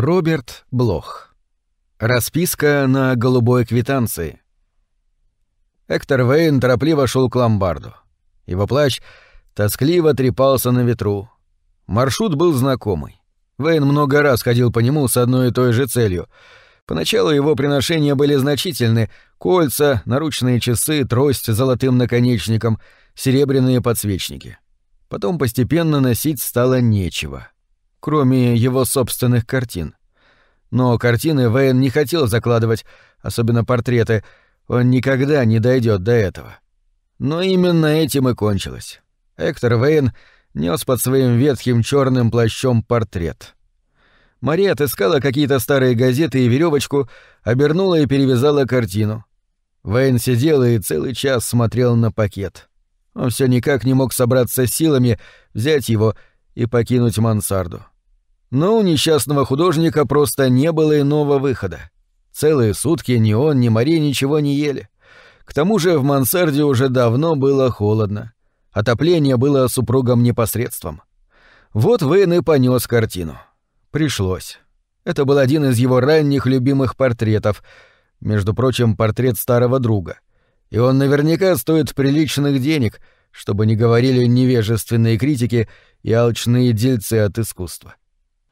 Роберт Блох. Расписка на голубой квитанции. Эктор Вейн торопливо шел к ломбарду. Его плащ тоскливо трепался на ветру. Маршрут был знакомый. Вейн много раз ходил по нему с одной и той же целью. Поначалу его приношения были значительны — кольца, наручные часы, трость с золотым наконечником, серебряные подсвечники. Потом постепенно носить стало нечего. Кроме его собственных картин. Но картины Вейн не хотел закладывать, особенно портреты, он никогда не дойдет до этого. Но именно этим и кончилось. Эктор Вейн нес под своим ветхим черным плащом портрет. Мария отыскала какие-то старые газеты и веревочку, обернула и перевязала картину. Вейн сидел и целый час смотрел на пакет. Он все никак не мог собраться с силами, взять его и покинуть мансарду. Но у несчастного художника просто не было иного выхода. Целые сутки ни он, ни Мария ничего не ели. К тому же в мансарде уже давно было холодно. Отопление было супругом непосредством. Вот Вейн и понёс картину. Пришлось. Это был один из его ранних любимых портретов, между прочим, портрет старого друга. И он наверняка стоит приличных денег, чтобы не говорили невежественные критики и алчные дельцы от искусства.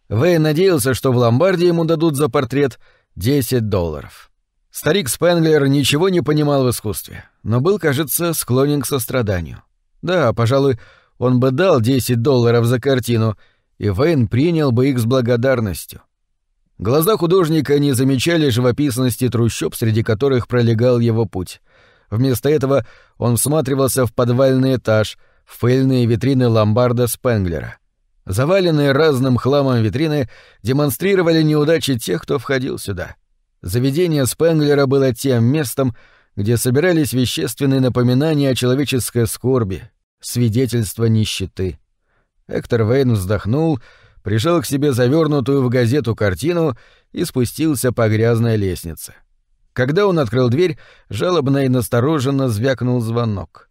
Вэй надеялся, что в ломбарде ему дадут за портрет 10 долларов. Старик Спенглер ничего не понимал в искусстве, но был, кажется, склонен к состраданию. Да, пожалуй, он бы дал 10 долларов за картину, и Вейн принял бы их с благодарностью. Глаза художника не замечали живописности трущоб, среди которых пролегал его путь. Вместо этого он всматривался в подвальный этаж, в пыльные витрины ломбарда Спенглера. Заваленные разным хламом витрины демонстрировали неудачи тех, кто входил сюда. Заведение Спенглера было тем местом, где собирались вещественные напоминания о человеческой скорби, свидетельства нищеты. Эктор Вейн вздохнул, прижал к себе завернутую в газету картину и спустился по грязной лестнице. Когда он открыл дверь, жалобно и настороженно звякнул звонок.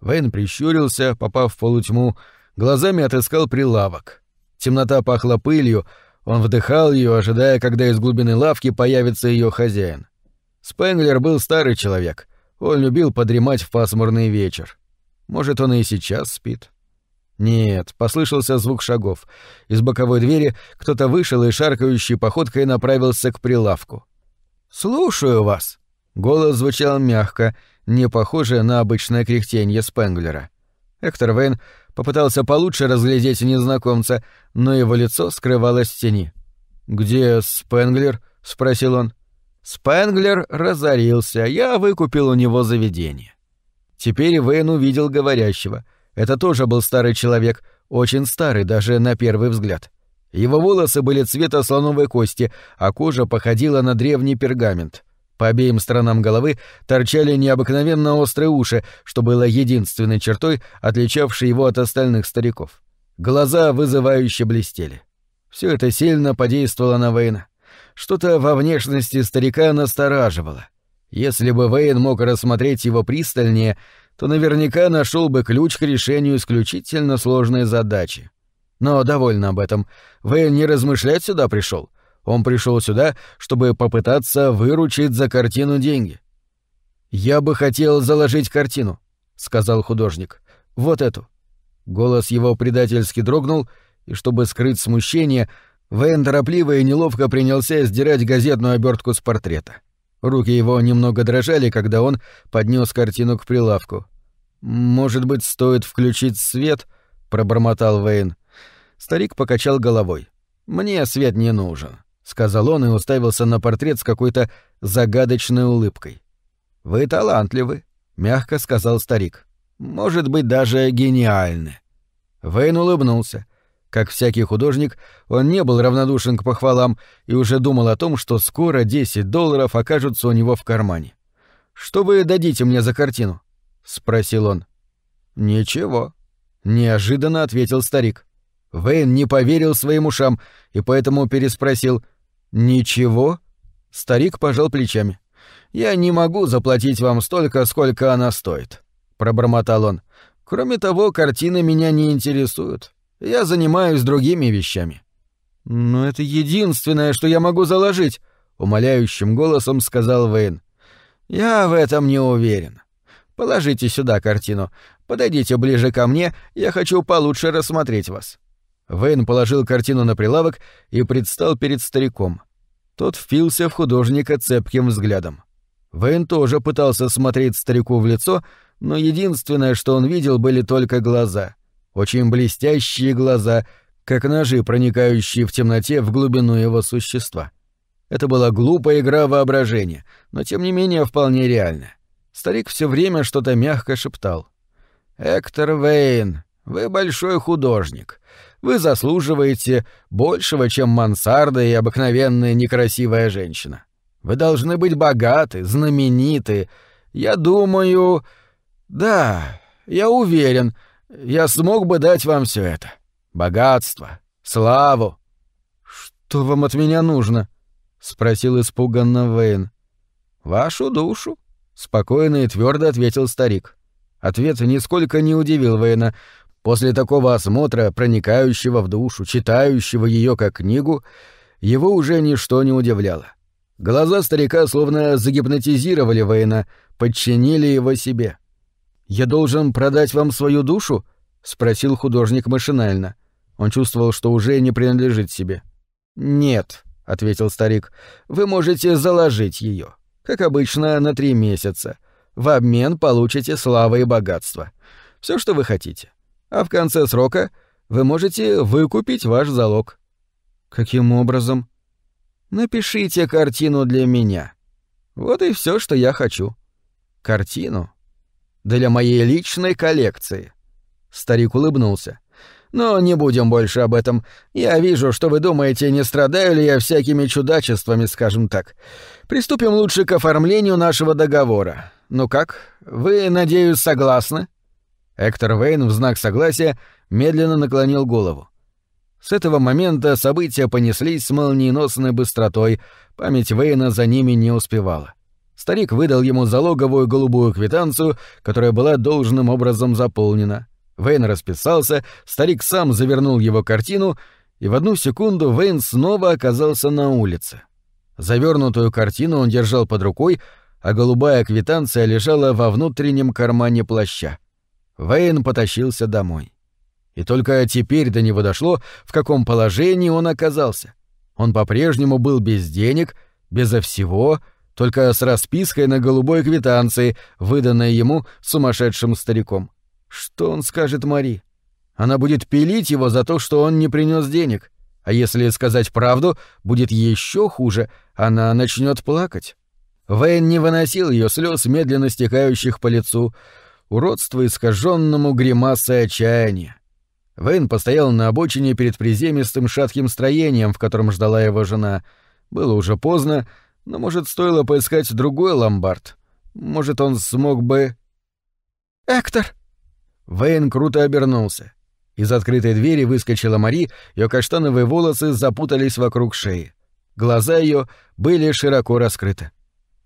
Вейн прищурился, попав в полутьму, глазами отыскал прилавок. Темнота пахла пылью, он вдыхал ее, ожидая, когда из глубины лавки появится ее хозяин. Спенглер был старый человек. Он любил подремать в пасмурный вечер. Может, он и сейчас спит. Нет, послышался звук шагов. Из боковой двери кто-то вышел и шаркающей походкой направился к прилавку. «Слушаю вас!» Голос звучал мягко, не похоже на обычное кряхтенье Спенглера. Эктор Вейн попытался получше разглядеть незнакомца, но его лицо скрывалось в тени. «Где Спенглер?» — спросил он. Спенглер разорился, я выкупил у него заведение. Теперь Вейн увидел говорящего. Это тоже был старый человек, очень старый даже на первый взгляд. Его волосы были цвета слоновой кости, а кожа походила на древний пергамент. По обеим сторонам головы торчали необыкновенно острые уши, что было единственной чертой, отличавшей его от остальных стариков. Глаза вызывающе блестели. Все это сильно подействовало на Вейна. Что-то во внешности старика настораживало. Если бы Вейн мог рассмотреть его пристальнее, то наверняка нашел бы ключ к решению исключительно сложной задачи. Но довольно об этом. Вейн не размышлять сюда пришел. Он пришел сюда, чтобы попытаться выручить за картину деньги. «Я бы хотел заложить картину», — сказал художник. «Вот эту». Голос его предательски дрогнул, и чтобы скрыть смущение, Вейн торопливо и неловко принялся сдирать газетную обертку с портрета. Руки его немного дрожали, когда он поднес картину к прилавку. «Может быть, стоит включить свет?» — пробормотал Вейн. Старик покачал головой. «Мне свет не нужен», — сказал он и уставился на портрет с какой-то загадочной улыбкой. «Вы талантливы», — мягко сказал старик. «Может быть, даже гениальны». Вейн улыбнулся. Как всякий художник, он не был равнодушен к похвалам и уже думал о том, что скоро 10 долларов окажутся у него в кармане. «Что вы дадите мне за картину?» — спросил он. «Ничего», — неожиданно ответил старик. Вейн не поверил своим ушам и поэтому переспросил «Ничего?» Старик пожал плечами. «Я не могу заплатить вам столько, сколько она стоит», — пробормотал он. «Кроме того, картины меня не интересуют. Я занимаюсь другими вещами». «Но это единственное, что я могу заложить», — умоляющим голосом сказал Вейн. «Я в этом не уверен. Положите сюда картину. Подойдите ближе ко мне, я хочу получше рассмотреть вас». Вейн положил картину на прилавок и предстал перед стариком. Тот впился в художника цепким взглядом. Вейн тоже пытался смотреть старику в лицо, но единственное, что он видел, были только глаза. Очень блестящие глаза, как ножи, проникающие в темноте в глубину его существа. Это была глупая игра воображения, но тем не менее вполне реальная. Старик все время что-то мягко шептал. «Эктор Вейн, вы большой художник. Вы заслуживаете большего, чем мансарда и обыкновенная некрасивая женщина. Вы должны быть богаты, знамениты. Я думаю... Да, я уверен, я смог бы дать вам все это. Богатство, славу. Что вам от меня нужно? спросил испуганно Вейн. Вашу душу, спокойно и твердо ответил старик. Ответ нисколько не удивил Вейна. После такого осмотра, проникающего в душу, читающего ее как книгу, его уже ничто не удивляло. Глаза старика словно загипнотизировали Вейна, подчинили его себе. «Я должен продать вам свою душу?» — спросил художник машинально. Он чувствовал, что уже не принадлежит себе. «Нет», — ответил старик, — «вы можете заложить ее, как обычно, на три месяца. В обмен получите славу и богатство. Все, что вы хотите. А в конце срока вы можете выкупить ваш залог». «Каким образом?» «Напишите картину для меня. Вот и все, что я хочу. Картину для моей личной коллекции». Старик улыбнулся. Но не будем больше об этом. Я вижу, что вы думаете, не страдаю ли я всякими чудачествами, скажем так. Приступим лучше к оформлению нашего договора. Ну как, вы, надеюсь, согласны?» Эктор Вейн в знак согласия медленно наклонил голову. С этого момента события понеслись с молниеносной быстротой, память Вейна за ними не успевала. Старик выдал ему залоговую голубую квитанцию, которая была должным образом заполнена. Вейн расписался, старик сам завернул его картину, и в одну секунду Вейн снова оказался на улице. Завернутую картину он держал под рукой, а голубая квитанция лежала во внутреннем кармане плаща. Вейн потащился домой. И только теперь до него дошло, в каком положении он оказался. Он по-прежнему был без денег, безо всего, только с распиской на голубой квитанции, выданной ему сумасшедшим стариком. Что он скажет Мари? Она будет пилить его за то, что он не принес денег. А если сказать правду, будет еще хуже, она начнет плакать. Вейн не выносил ее слез, медленно стекающих по лицу, уродство искаженному гримасой отчаяния. Вейн постоял на обочине перед приземистым шатким строением, в котором ждала его жена. Было уже поздно, но, может, стоило поискать другой ломбард. Может, он смог бы... «Эктор!» Вейн круто обернулся. Из открытой двери выскочила Мари, ее каштановые волосы запутались вокруг шеи. Глаза ее были широко раскрыты.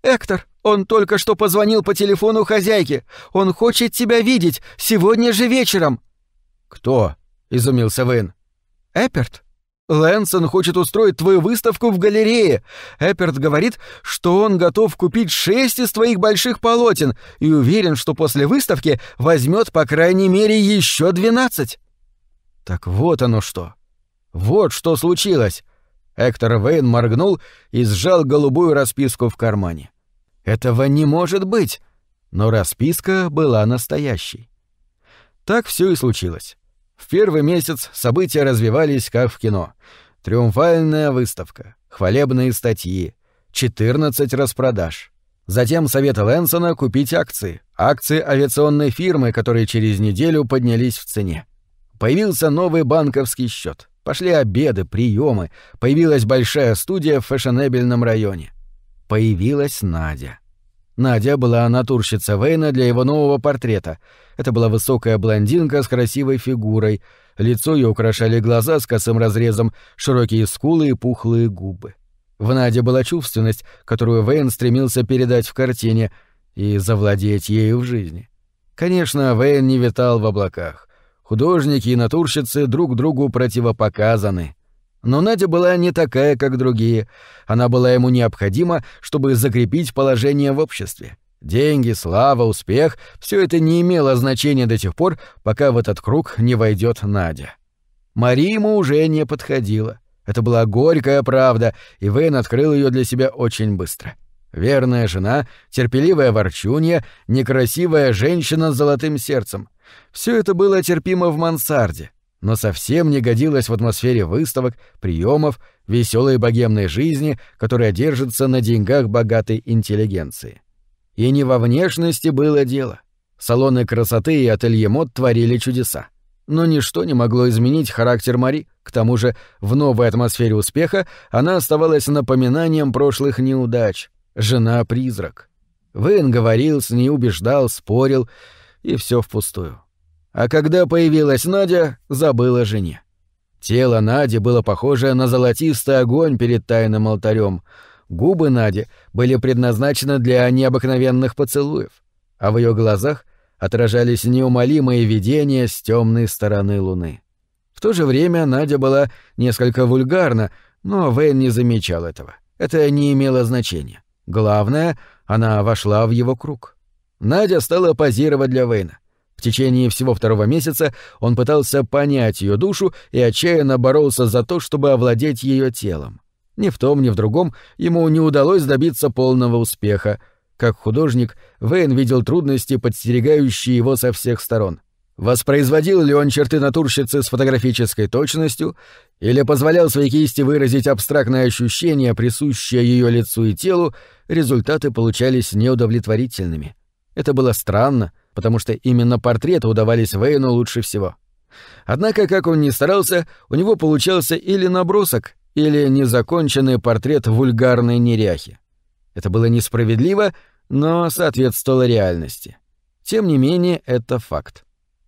«Эктор, он только что позвонил по телефону хозяйке. Он хочет тебя видеть сегодня же вечером». «Кто?» — изумился Вейн. «Эперт». Лэнсон хочет устроить твою выставку в галерее. Эперт говорит, что он готов купить шесть из твоих больших полотен и уверен, что после выставки возьмет по крайней мере еще двенадцать. Так вот оно что. Вот что случилось. Эктор Вейн моргнул и сжал голубую расписку в кармане. Этого не может быть. Но расписка была настоящей. Так все и случилось. В первый месяц события развивались как в кино. Триумфальная выставка, хвалебные статьи, 14 распродаж. Затем совет Лэнсона купить акции, акции авиационной фирмы, которые через неделю поднялись в цене. Появился новый банковский счет, пошли обеды, приемы, появилась большая студия в фэшенебельном районе. Появилась Надя. Надя была натурщица Вейна для его нового портрета. Это была высокая блондинка с красивой фигурой. Лицо ее украшали глаза с косым разрезом, широкие скулы и пухлые губы. В Наде была чувственность, которую Вейн стремился передать в картине и завладеть ею в жизни. Конечно, Вейн не витал в облаках. Художники и натурщицы друг другу противопоказаны. Но Надя была не такая, как другие. Она была ему необходима, чтобы закрепить положение в обществе. Деньги, слава, успех — все это не имело значения до тех пор, пока в этот круг не войдет Надя. Мари ему уже не подходила. Это была горькая правда, и Вейн открыл ее для себя очень быстро. Верная жена, терпеливая ворчунья, некрасивая женщина с золотым сердцем. Все это было терпимо в мансарде, но совсем не годилось в атмосфере выставок, приемов, веселой богемной жизни, которая держится на деньгах богатой интеллигенции. И не во внешности было дело. Салоны красоты и ателье мод творили чудеса. Но ничто не могло изменить характер Мари, к тому же в новой атмосфере успеха она оставалась напоминанием прошлых неудач, жена-призрак. Вейн говорил с ней, убеждал, спорил, и все впустую. А когда появилась Надя, забыл о жене. Тело Нади было похоже на золотистый огонь перед тайным алтарем. Губы Нади были предназначены для необыкновенных поцелуев, а в ее глазах отражались неумолимые видения с темной стороны луны. В то же время Надя была несколько вульгарна, но Вейн не замечал этого. Это не имело значения. Главное, она вошла в его круг. Надя стала позировать для Вейна. В течение всего второго месяца он пытался понять ее душу и отчаянно боролся за то, чтобы овладеть ее телом. Ни в том, ни в другом ему не удалось добиться полного успеха. Как художник, Вейн видел трудности, подстерегающие его со всех сторон. Воспроизводил ли он черты натурщицы с фотографической точностью или позволял своей кисти выразить абстрактное ощущение, присущее ее лицу и телу, результаты получались неудовлетворительными. Это было странно, потому что именно портреты удавались Вейну лучше всего. Однако, как он ни старался, у него получался или набросок, или незаконченный портрет вульгарной неряхи. Это было несправедливо, но соответствовало реальности. Тем не менее, это факт.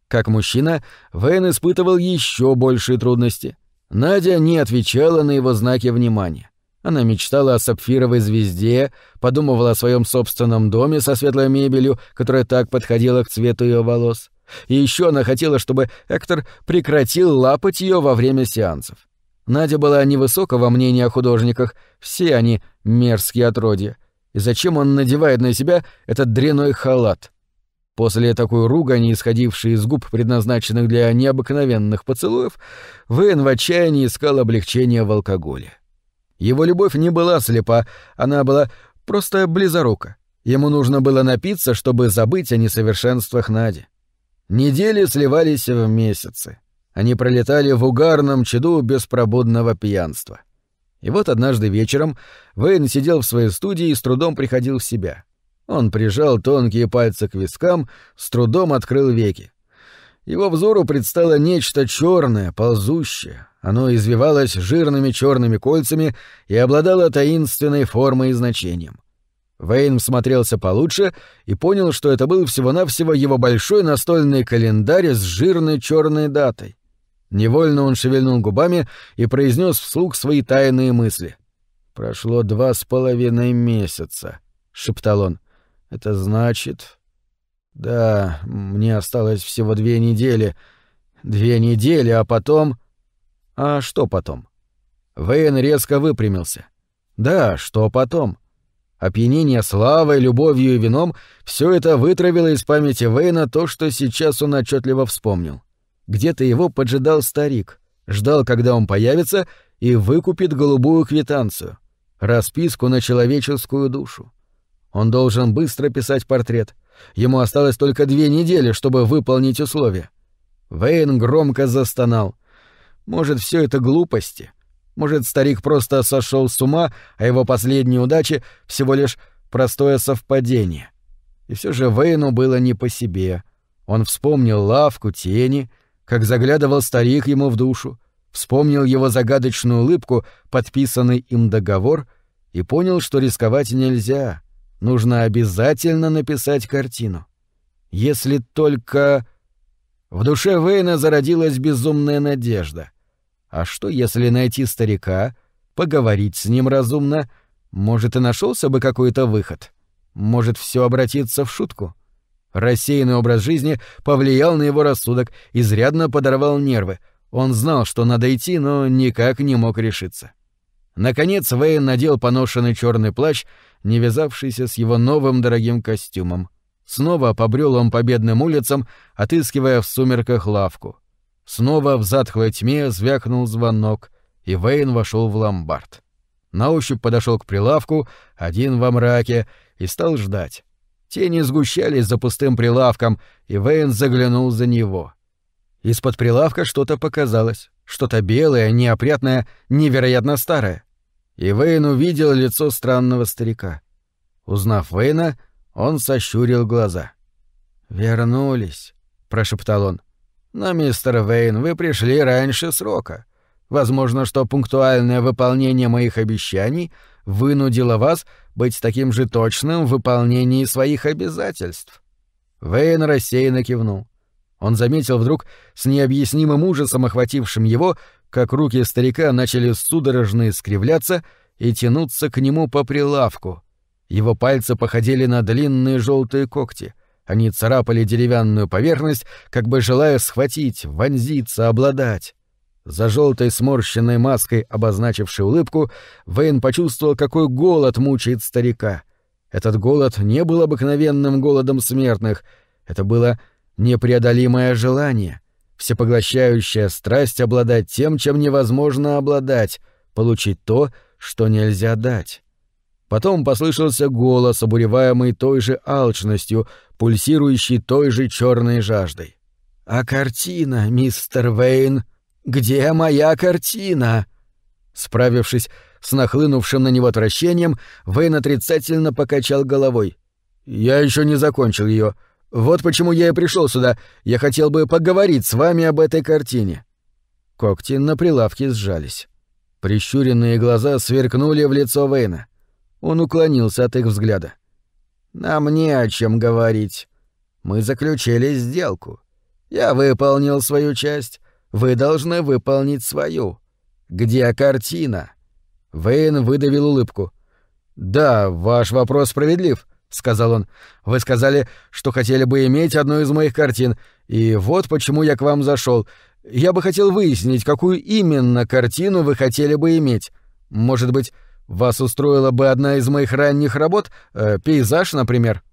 Как мужчина, Вейн испытывал еще большие трудности. Надя не отвечала на его знаки внимания. Она мечтала о сапфировой звезде, подумывала о своем собственном доме со светлой мебелью, которая так подходила к цвету ее волос. И еще она хотела, чтобы Эктор прекратил лапать ее во время сеансов. Надя была невысокого мнения о художниках, все они мерзкие отродья. И зачем он надевает на себя этот дряной халат? После такой ругани, исходившей из губ, предназначенных для необыкновенных поцелуев, Вейн в отчаянии искал облегчения в алкоголе. Его любовь не была слепа, она была просто близорука. Ему нужно было напиться, чтобы забыть о несовершенствах Нади. Недели сливались в месяцы. Они пролетали в угарном чаду беспробудного пьянства. И вот однажды вечером Вейн сидел в своей студии и с трудом приходил в себя. Он прижал тонкие пальцы к вискам, с трудом открыл веки. Его взору предстало нечто черное, ползущее, оно извивалось жирными черными кольцами и обладало таинственной формой и значением. Вейн всмотрелся получше и понял, что это был всего-навсего его большой настольный календарь с жирной черной датой. Невольно он шевельнул губами и произнес вслух свои тайные мысли. «Прошло два с половиной месяца», — шептал он. «Это значит...» «Да, мне осталось всего две недели. Две недели, а потом...» А что потом? Вейн резко выпрямился. Да, что потом? Опьянение славой, любовью и вином — все это вытравило из памяти Вейна то, что сейчас он отчетливо вспомнил. Где-то его поджидал старик, ждал, когда он появится, и выкупит голубую квитанцию, расписку на человеческую душу. Он должен быстро писать портрет. Ему осталось только две недели, чтобы выполнить условия. Вейн громко застонал. Может, все это глупости? Может, старик просто сошел с ума, а его последние удачи всего лишь простое совпадение? И все же Вейну было не по себе. Он вспомнил лавку, тени, как заглядывал старик ему в душу, вспомнил его загадочную улыбку, подписанный им договор, и понял, что рисковать нельзя. Нужно обязательно написать картину. Если только... В душе Вейна зародилась безумная надежда. А что, если найти старика, поговорить с ним разумно, может, и нашелся бы какой-то выход? Может, все обратиться в шутку? Рассеянный образ жизни повлиял на его рассудок, изрядно подорвал нервы. Он знал, что надо идти, но никак не мог решиться. Наконец Вейн надел поношенный черный плащ, не вязавшийся с его новым дорогим костюмом. Снова побрел он по бедным улицам, отыскивая в сумерках лавку. Снова в затхлой тьме звякнул звонок, и Вейн вошел в ломбард. На ощупь подошел к прилавку, один во мраке, и стал ждать. Тени сгущались за пустым прилавком, и Вейн заглянул за него. Из-под прилавка что-то показалось, что-то белое, неопрятное, невероятно старое. И Вейн увидел лицо странного старика. Узнав Вейна, он сощурил глаза. «Вернулись», — прошептал он. «Но, мистер Вейн, вы пришли раньше срока. Возможно, что пунктуальное выполнение моих обещаний вынудило вас быть таким же точным в выполнении своих обязательств». Вейн рассеянно кивнул. Он заметил вдруг с необъяснимым ужасом, охватившим его, как руки старика начали судорожно искривляться и тянуться к нему по прилавку. Его пальцы походили на длинные желтые когти. Они царапали деревянную поверхность, как бы желая схватить, вонзиться, обладать. За желтой сморщенной маской, обозначившей улыбку, Вейн почувствовал, какой голод мучает старика. Этот голод не был обыкновенным голодом смертных. Это было непреодолимое желание, всепоглощающая страсть обладать тем, чем невозможно обладать, получить то, что нельзя дать. Потом послышался голос, обуреваемый той же алчностью, пульсирующий той же черной жаждой. «А картина, мистер Вейн? Где моя картина?» Справившись с нахлынувшим на него отвращением, Вейн отрицательно покачал головой. «Я еще не закончил ее. Вот почему я и пришел сюда. Я хотел бы поговорить с вами об этой картине». Когти на прилавке сжались. Прищуренные глаза сверкнули в лицо Вейна. Он уклонился от их взгляда. «Нам не о чем говорить. Мы заключили сделку. Я выполнил свою часть, вы должны выполнить свою. Где картина?» Вейн выдавил улыбку. «Да, ваш вопрос справедлив сказал он. Вы сказали, что хотели бы иметь одну из моих картин, и вот почему я к вам зашел. Я бы хотел выяснить, какую именно картину вы хотели бы иметь. Может быть, вас устроила бы одна из моих ранних работ, э, пейзаж, например.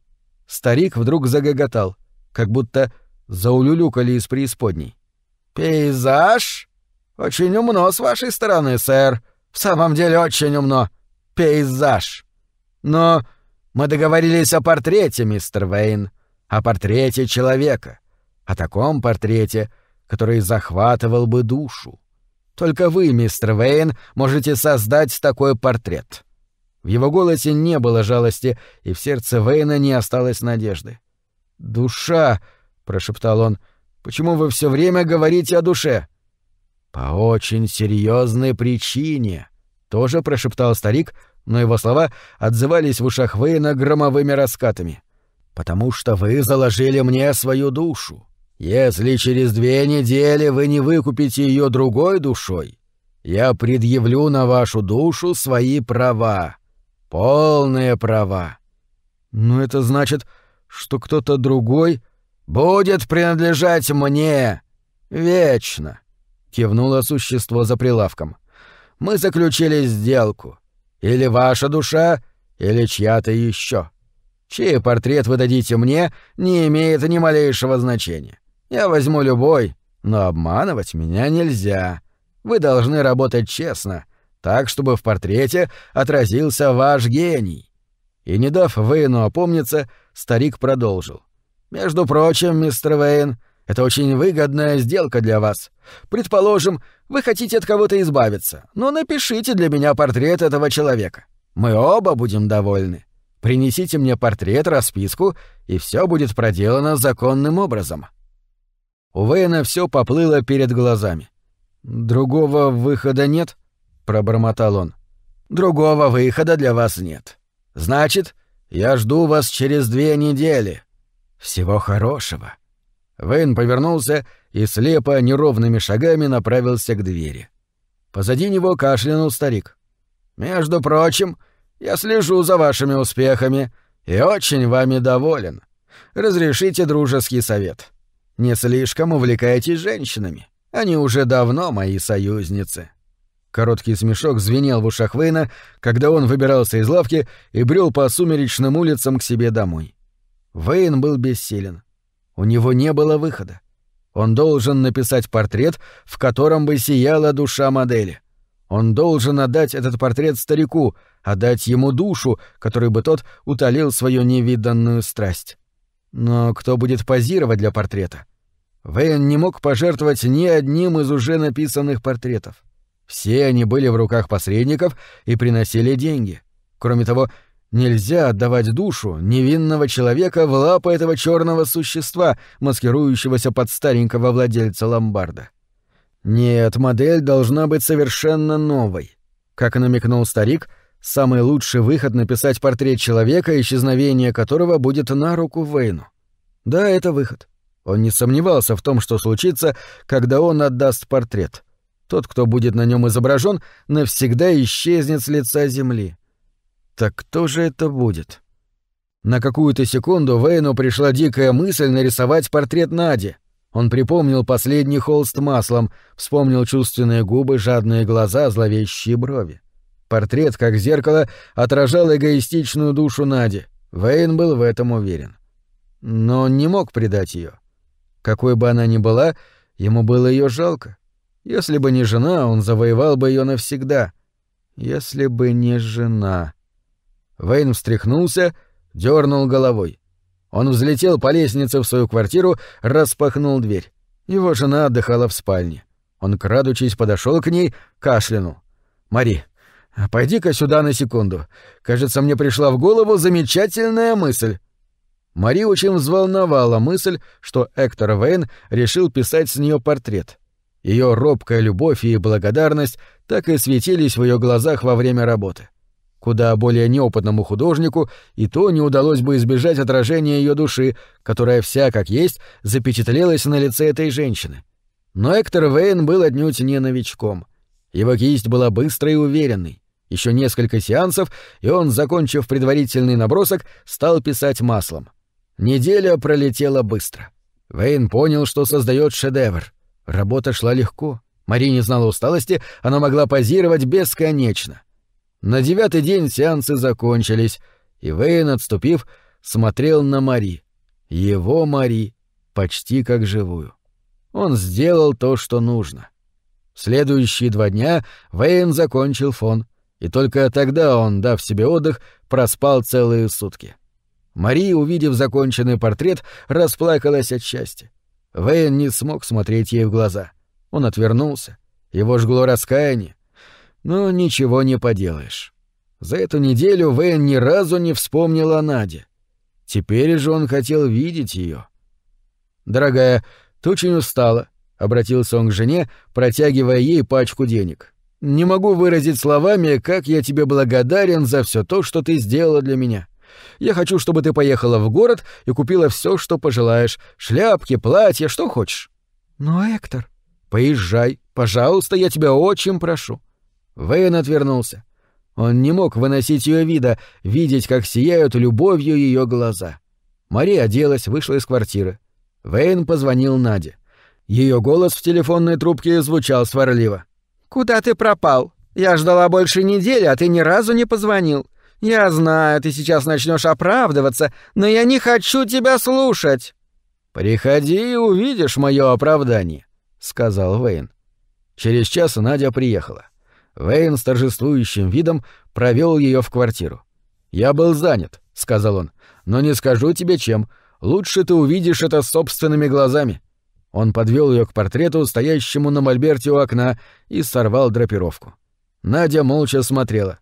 Старик вдруг загоготал, как будто заулюлюкали из преисподней. Пейзаж? Очень умно с вашей стороны, сэр. В самом деле очень умно. Пейзаж. Но мы договорились о портрете, мистер Вейн, о портрете человека, о таком портрете, который захватывал бы душу. Только вы, мистер Вейн, можете создать такой портрет. В его голосе не было жалости, и в сердце Вейна не осталось надежды. «Душа!» — прошептал он. «Почему вы все время говорите о душе?» «По очень серьезной причине», — тоже прошептал старик, но его слова отзывались в ушах Вейна громовыми раскатами. «Потому что вы заложили мне свою душу. Если через две недели вы не выкупите ее другой душой, я предъявлю на вашу душу свои права. Полные права. Но это значит, что кто-то другой будет принадлежать мне вечно, кивнуло существо за прилавком. Мы заключили сделку. Или ваша душа, или чья-то еще. Чей портрет вы дадите мне, не имеет ни малейшего значения. Я возьму любой, но обманывать меня нельзя. Вы должны работать честно, так, чтобы в портрете отразился ваш гений». И не дав Вейну опомниться, старик продолжил. «Между прочим, мистер Вейн, это очень выгодная сделка для вас. Предположим, вы хотите от кого-то избавиться, но напишите для меня портрет этого человека. Мы оба будем довольны. Принесите мне портрет, расписку, и все будет проделано законным образом». У Вейна все поплыло перед глазами. «Другого выхода нет?» — пробормотал он. «Другого выхода для вас нет. Значит, я жду вас через две недели. Всего хорошего». Вейн повернулся и слепо неровными шагами направился к двери. Позади него кашлянул старик. «Между прочим, я слежу за вашими успехами и очень вами доволен. Разрешите дружеский совет. Не слишком увлекайтесь женщинами. Они уже давно мои союзницы». Короткий смешок звенел в ушах Вейна, когда он выбирался из лавки и брел по сумеречным улицам к себе домой. Вейн был бессилен. У него не было выхода. Он должен написать портрет, в котором бы сияла душа модели. Он должен отдать этот портрет старику, отдать ему душу, которой бы тот утолил свою невиданную страсть. Но кто будет позировать для портрета? Вейн не мог пожертвовать ни одним из уже написанных портретов. Все они были в руках посредников и приносили деньги. Кроме того, нельзя отдавать душу невинного человека в лапы этого черного существа, маскирующегося под старенького владельца ломбарда. Нет, модель должна быть совершенно новой. Как намекнул старик, самый лучший выход написать портрет человека, исчезновение которого будет на руку Вейну. Да, это выход. Он не сомневался в том, что случится, когда он отдаст портрет — тот, кто будет на нем изображен, навсегда исчезнет с лица земли. Так кто же это будет? На какую-то секунду Вейну пришла дикая мысль нарисовать портрет Нади. Он припомнил последний холст маслом, вспомнил чувственные губы, жадные глаза, зловещие брови. Портрет, как зеркало, отражал эгоистичную душу Нади. Вейн был в этом уверен. Но он не мог предать ее. Какой бы она ни была, ему было ее жалко. Если бы не жена, он завоевал бы ее навсегда. Если бы не жена. Вейн встряхнулся, дернул головой. Он взлетел по лестнице в свою квартиру, распахнул дверь. Его жена отдыхала в спальне. Он, крадучись, подошел к ней, кашлянул. «Мари, пойди-ка сюда на секунду. Кажется, мне пришла в голову замечательная мысль». Мари очень взволновала мысль, что Эктор Вейн решил писать с нее портрет. Ее робкая любовь и благодарность так и светились в ее глазах во время работы. Куда более неопытному художнику и то не удалось бы избежать отражения ее души, которая вся как есть запечатлелась на лице этой женщины. Но Эктор Вейн был отнюдь не новичком. Его кисть была быстрой и уверенной. Еще несколько сеансов, и он, закончив предварительный набросок, стал писать маслом. Неделя пролетела быстро. Вейн понял, что создает шедевр — Работа шла легко. Мари не знала усталости, она могла позировать бесконечно. На девятый день сеансы закончились, и Вейн, отступив, смотрел на Мари. Его Мари, почти как живую. Он сделал то, что нужно. В следующие два дня Вейн закончил фон, и только тогда он, дав себе отдых, проспал целые сутки. Мари, увидев законченный портрет, расплакалась от счастья. Вейн не смог смотреть ей в глаза. Он отвернулся. Его жгло раскаяние. Но ничего не поделаешь. За эту неделю Вейн ни разу не вспомнил о Наде. Теперь же он хотел видеть ее. «Дорогая, ты очень устала», — обратился он к жене, протягивая ей пачку денег. «Не могу выразить словами, как я тебе благодарен за все то, что ты сделала для меня. Я хочу, чтобы ты поехала в город и купила все, что пожелаешь. Шляпки, платья, что хочешь». «Но, Эктор...» «Поезжай. Пожалуйста, я тебя очень прошу». Вейн отвернулся. Он не мог выносить ее вида, видеть, как сияют любовью ее глаза. Мария оделась, вышла из квартиры. Вейн позвонил Наде. Ее голос в телефонной трубке звучал сварливо. «Куда ты пропал? Я ждала больше недели, а ты ни разу не позвонил. Я знаю, ты сейчас начнешь оправдываться, но я не хочу тебя слушать. Приходи и увидишь мое оправдание, сказал Вейн. Через час Надя приехала. Вейн с торжествующим видом провел ее в квартиру. Я был занят, сказал он, но не скажу тебе чем. Лучше ты увидишь это собственными глазами. Он подвел ее к портрету, стоящему на мольберте у окна, и сорвал драпировку. Надя молча смотрела.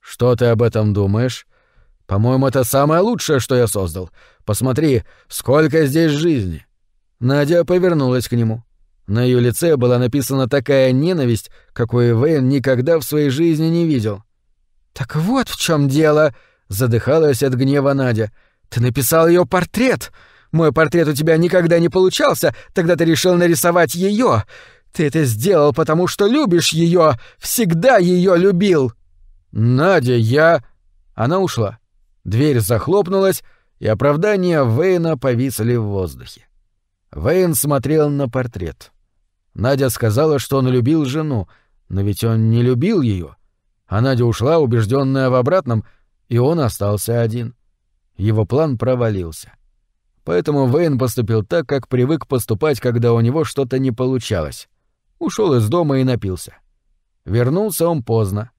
«Что ты об этом думаешь?» «По-моему, это самое лучшее, что я создал. Посмотри, сколько здесь жизни!» Надя повернулась к нему. На ее лице была написана такая ненависть, какой Вейн никогда в своей жизни не видел. «Так вот в чем дело!» — задыхалась от гнева Надя. «Ты написал ее портрет! Мой портрет у тебя никогда не получался, тогда ты решил нарисовать ее. Ты это сделал, потому что любишь ее, всегда ее любил!» «Надя, я...» Она ушла. Дверь захлопнулась, и оправдания Вейна повисли в воздухе. Вейн смотрел на портрет. Надя сказала, что он любил жену, но ведь он не любил ее. А Надя ушла, убежденная в обратном, и он остался один. Его план провалился. Поэтому Вейн поступил так, как привык поступать, когда у него что-то не получалось. Ушел из дома и напился. Вернулся он поздно.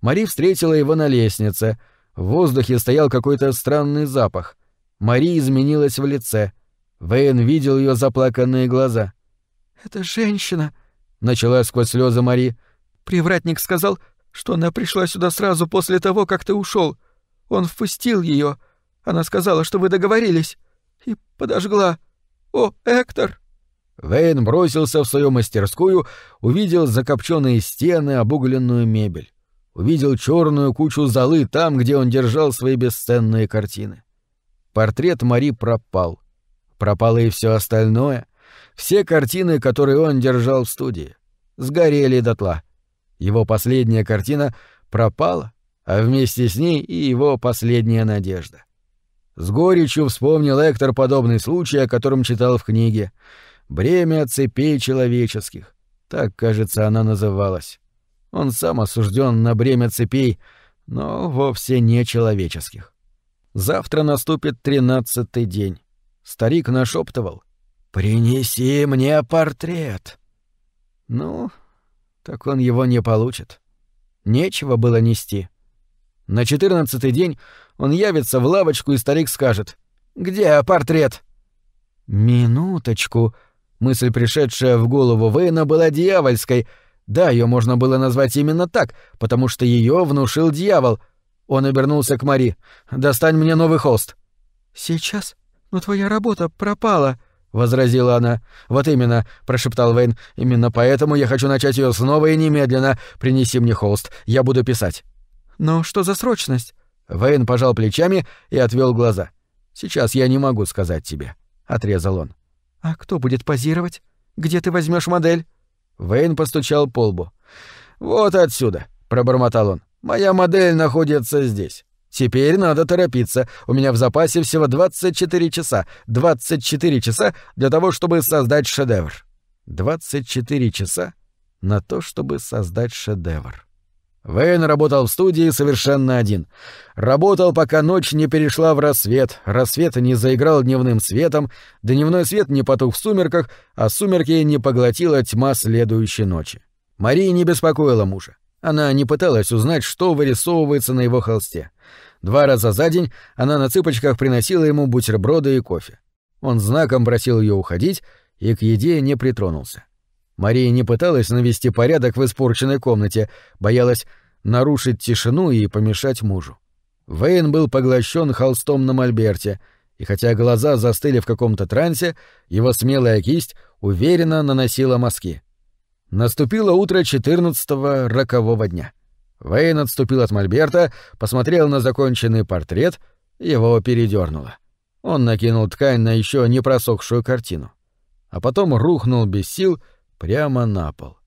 Мари встретила его на лестнице. В воздухе стоял какой-то странный запах. Мари изменилась в лице. Вейн видел ее заплаканные глаза. «Это женщина», — начала сквозь слезы Мари. «Привратник сказал, что она пришла сюда сразу после того, как ты ушел. Он впустил ее. Она сказала, что вы договорились. И подожгла. О, Эктор!» Вейн бросился в свою мастерскую, увидел закопченные стены, обугленную мебель. Увидел черную кучу золы там, где он держал свои бесценные картины. Портрет Мари пропал. Пропало и все остальное. Все картины, которые он держал в студии, сгорели дотла. Его последняя картина пропала, а вместе с ней и его последняя надежда. С горечью вспомнил Эктор подобный случай, о котором читал в книге. «Бремя цепей человеческих». Так, кажется, она называлась. Он сам осужден на бремя цепей, но вовсе не человеческих. Завтра наступит тринадцатый день. Старик нашептывал. «Принеси мне портрет». Ну, так он его не получит. Нечего было нести. На четырнадцатый день он явится в лавочку, и старик скажет «Где портрет?» «Минуточку», мысль, пришедшая в голову Вейна, была дьявольской. Да, ее можно было назвать именно так, потому что ее внушил дьявол. Он обернулся к Мари. «Достань мне новый холст». «Сейчас? Но твоя работа пропала», — возразила она. «Вот именно», — прошептал Вейн. «Именно поэтому я хочу начать ее снова и немедленно. Принеси мне холст. Я буду писать». «Но что за срочность?» Вейн пожал плечами и отвел глаза. «Сейчас я не могу сказать тебе», — отрезал он. «А кто будет позировать? Где ты возьмешь модель?» Вейн постучал по лбу. «Вот отсюда», — пробормотал он. «Моя модель находится здесь. Теперь надо торопиться. У меня в запасе всего 24 часа. 24 часа для того, чтобы создать шедевр. 24 часа на то, чтобы создать шедевр». Вейн работал в студии совершенно один. Работал, пока ночь не перешла в рассвет, рассвет не заиграл дневным светом, дневной свет не потух в сумерках, а сумерки не поглотила тьма следующей ночи. Мария не беспокоила мужа. Она не пыталась узнать, что вырисовывается на его холсте. Два раза за день она на цыпочках приносила ему бутерброды и кофе. Он знаком просил ее уходить и к еде не притронулся. Мария не пыталась навести порядок в испорченной комнате, боялась нарушить тишину и помешать мужу. Вейн был поглощен холстом на мольберте, и хотя глаза застыли в каком-то трансе, его смелая кисть уверенно наносила мазки. Наступило утро четырнадцатого рокового дня. Вейн отступил от мольберта, посмотрел на законченный портрет, его передернуло. Он накинул ткань на еще не просохшую картину. А потом рухнул без сил прямо на пол.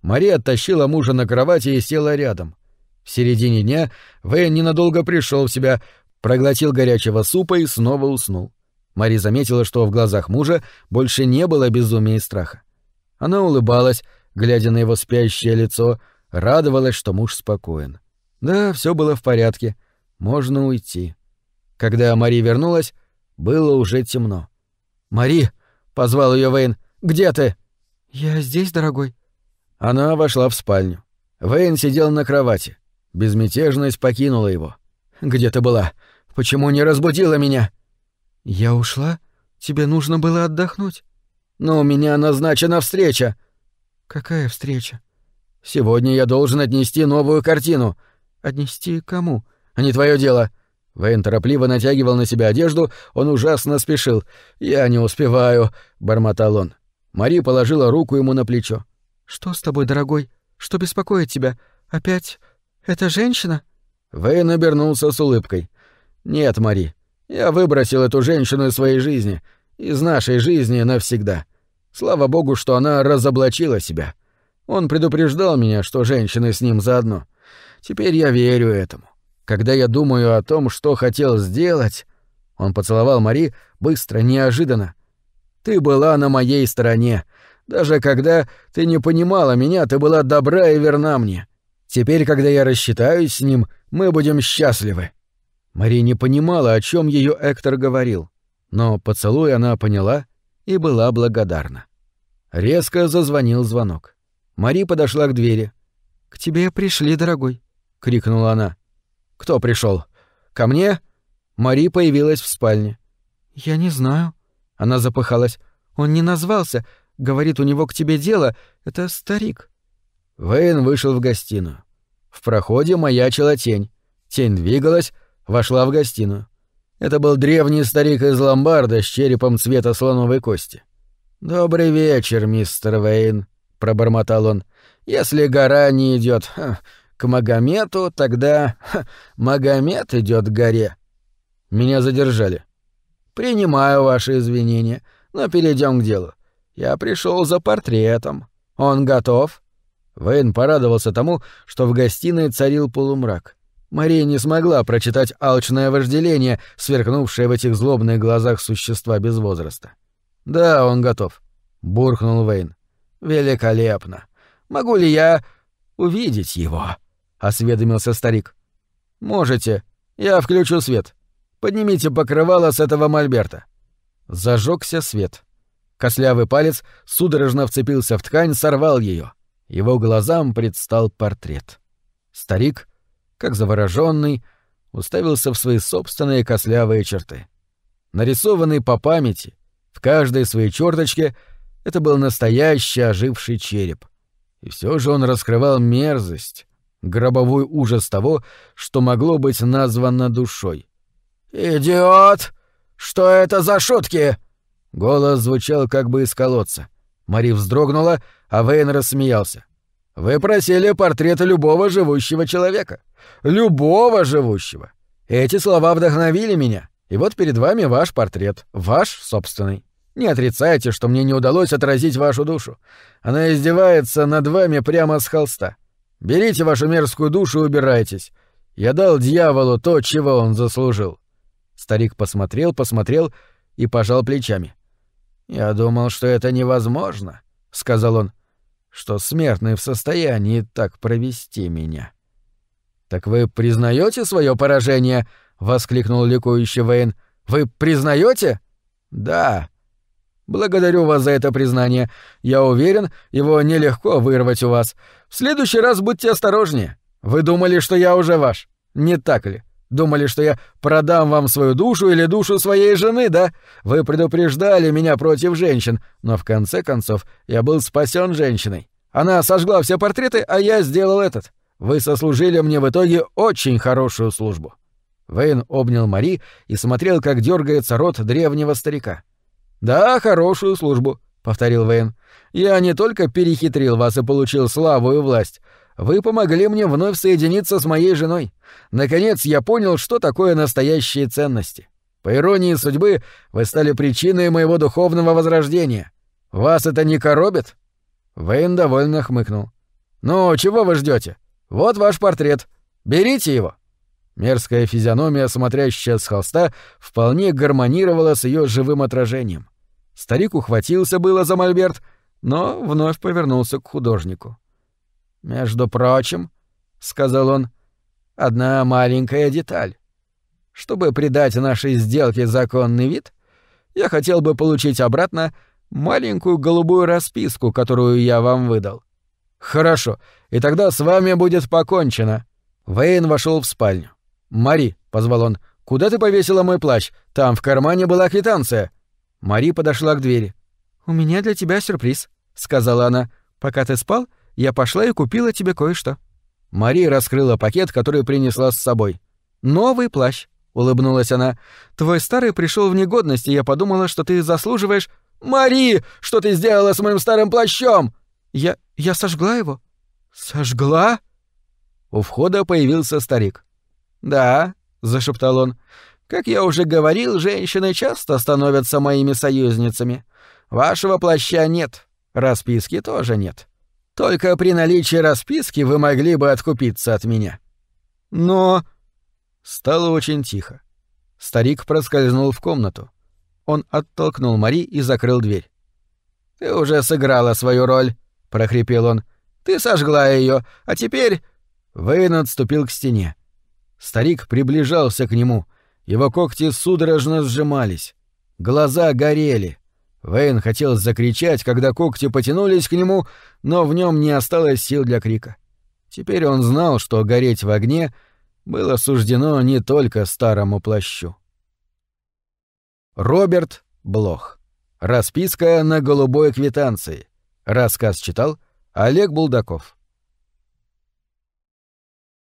Мария оттащила мужа на кровати и села рядом. В середине дня Вейн ненадолго пришел в себя, проглотил горячего супа и снова уснул. Мари заметила, что в глазах мужа больше не было безумия и страха. Она улыбалась, глядя на его спящее лицо, радовалась, что муж спокоен. Да, все было в порядке, можно уйти. Когда Мари вернулась, было уже темно. «Мари!» — позвал ее Вейн. «Где ты?» «Я здесь, дорогой». Она вошла в спальню. Вейн сидел на кровати. Безмятежность покинула его. «Где ты была? Почему не разбудила меня?» «Я ушла? Тебе нужно было отдохнуть». «Но у меня назначена встреча». «Какая встреча?» «Сегодня я должен отнести новую картину». «Отнести кому?» «Не твое дело». Вейн торопливо натягивал на себя одежду, он ужасно спешил. «Я не успеваю», — бормотал он. Мари положила руку ему на плечо. «Что с тобой, дорогой? Что беспокоит тебя? Опять эта женщина?» Вейн обернулся с улыбкой. «Нет, Мари, я выбросил эту женщину из своей жизни, из нашей жизни навсегда. Слава богу, что она разоблачила себя. Он предупреждал меня, что женщины с ним заодно. Теперь я верю этому. Когда я думаю о том, что хотел сделать...» Он поцеловал Мари быстро, неожиданно, ты была на моей стороне. Даже когда ты не понимала меня, ты была добра и верна мне. Теперь, когда я рассчитаюсь с ним, мы будем счастливы». Мари не понимала, о чем ее Эктор говорил, но поцелуй она поняла и была благодарна. Резко зазвонил звонок. Мари подошла к двери. «К тебе пришли, дорогой», — крикнула она. «Кто пришел? Ко мне?» Мари появилась в спальне. «Я не знаю». Она запыхалась. «Он не назвался. Говорит, у него к тебе дело. Это старик». Вейн вышел в гостиную. В проходе маячила тень. Тень двигалась, вошла в гостиную. Это был древний старик из ломбарда с черепом цвета слоновой кости. «Добрый вечер, мистер Вейн», — пробормотал он. «Если гора не идет к Магомету, тогда ха, Магомед идет к горе». Меня задержали. «Принимаю ваши извинения, но перейдем к делу. Я пришел за портретом. Он готов?» Вейн порадовался тому, что в гостиной царил полумрак. Мария не смогла прочитать алчное вожделение, сверкнувшее в этих злобных глазах существа без возраста. «Да, он готов», — буркнул Вейн. «Великолепно. Могу ли я увидеть его?» — осведомился старик. «Можете. Я включу свет. Поднимите покрывало с этого мольберта». Зажегся свет. Кослявый палец судорожно вцепился в ткань, сорвал ее. Его глазам предстал портрет. Старик, как завороженный, уставился в свои собственные кослявые черты. Нарисованный по памяти, в каждой своей черточке, это был настоящий оживший череп. И все же он раскрывал мерзость, гробовой ужас того, что могло быть названо душой. «Идиот! Что это за шутки?» Голос звучал как бы из колодца. Мари вздрогнула, а Вейн рассмеялся. «Вы просили портрета любого живущего человека. Любого живущего. Эти слова вдохновили меня, и вот перед вами ваш портрет, ваш собственный. Не отрицайте, что мне не удалось отразить вашу душу. Она издевается над вами прямо с холста. Берите вашу мерзкую душу и убирайтесь. Я дал дьяволу то, чего он заслужил». Старик посмотрел, посмотрел и пожал плечами. «Я думал, что это невозможно», — сказал он, — «что смертный в состоянии так провести меня». «Так вы признаете свое поражение?» — воскликнул ликующий Вейн. «Вы признаете?» «Да». «Благодарю вас за это признание. Я уверен, его нелегко вырвать у вас. В следующий раз будьте осторожнее. Вы думали, что я уже ваш. Не так ли?» Думали, что я продам вам свою душу или душу своей жены, да? Вы предупреждали меня против женщин, но в конце концов я был спасен женщиной. Она сожгла все портреты, а я сделал этот. Вы сослужили мне в итоге очень хорошую службу». Вейн обнял Мари и смотрел, как дергается рот древнего старика. «Да, хорошую службу», — повторил Вейн. «Я не только перехитрил вас и получил славу и власть, вы помогли мне вновь соединиться с моей женой. Наконец я понял, что такое настоящие ценности. По иронии судьбы, вы стали причиной моего духовного возрождения. Вас это не коробит?» Вейн довольно хмыкнул. «Ну, чего вы ждете? Вот ваш портрет. Берите его». Мерзкая физиономия, смотрящая с холста, вполне гармонировала с ее живым отражением. Старик ухватился было за мольберт, но вновь повернулся к художнику. «Между прочим», — сказал он, — «одна маленькая деталь. Чтобы придать нашей сделке законный вид, я хотел бы получить обратно маленькую голубую расписку, которую я вам выдал». «Хорошо, и тогда с вами будет покончено». Вейн вошел в спальню. «Мари», — позвал он, — «куда ты повесила мой плащ? Там в кармане была квитанция». Мари подошла к двери. «У меня для тебя сюрприз», — сказала она. «Пока ты спал, — я пошла и купила тебе кое-что». Мария раскрыла пакет, который принесла с собой. «Новый плащ», — улыбнулась она. «Твой старый пришел в негодность, и я подумала, что ты заслуживаешь...» «Мари, что ты сделала с моим старым плащом?» «Я... я сожгла его». «Сожгла?» У входа появился старик. «Да», — зашептал он, — «как я уже говорил, женщины часто становятся моими союзницами. Вашего плаща нет, расписки тоже нет. Только при наличии расписки вы могли бы откупиться от меня. Но... Стало очень тихо. Старик проскользнул в комнату. Он оттолкнул Мари и закрыл дверь. Ты уже сыграла свою роль, прохрипел он. Ты сожгла ее, а теперь. Вейн отступил к стене. Старик приближался к нему. Его когти судорожно сжимались. Глаза горели. Вейн хотел закричать, когда когти потянулись к нему, но в нем не осталось сил для крика. Теперь он знал, что гореть в огне было суждено не только старому плащу. Роберт Блох. Расписка на голубой квитанции. Рассказ читал Олег Булдаков.